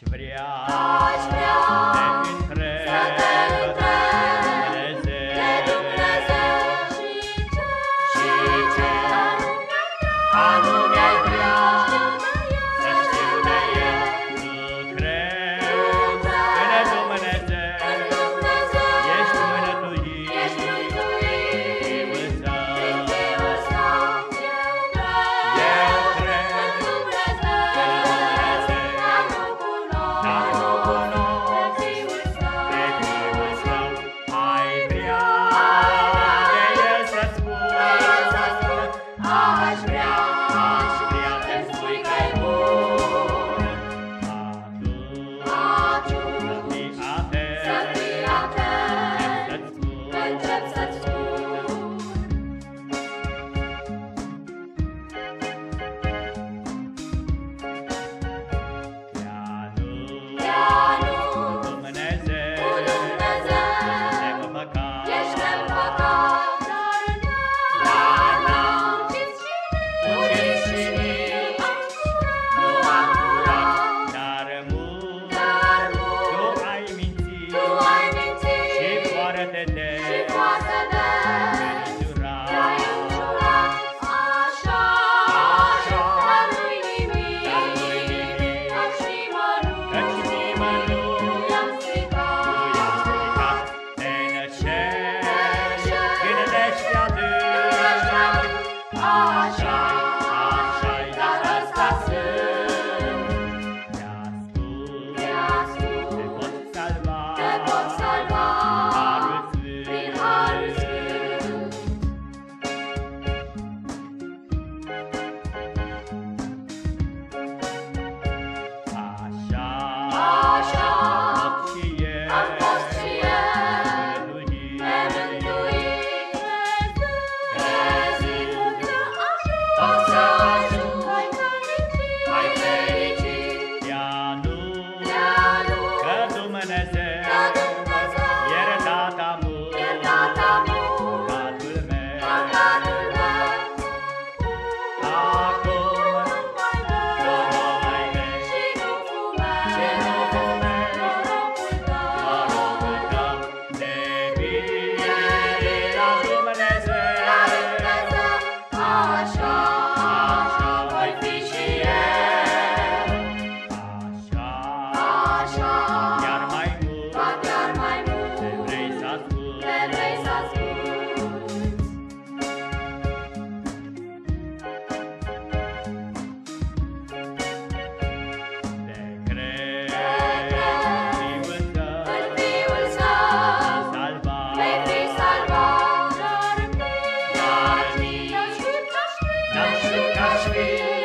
Aș vrea, Aș vrea să te întreb, să te întreb de Dumnezeu, de Dumnezeu. Și ce, și ce anume, anume minhas.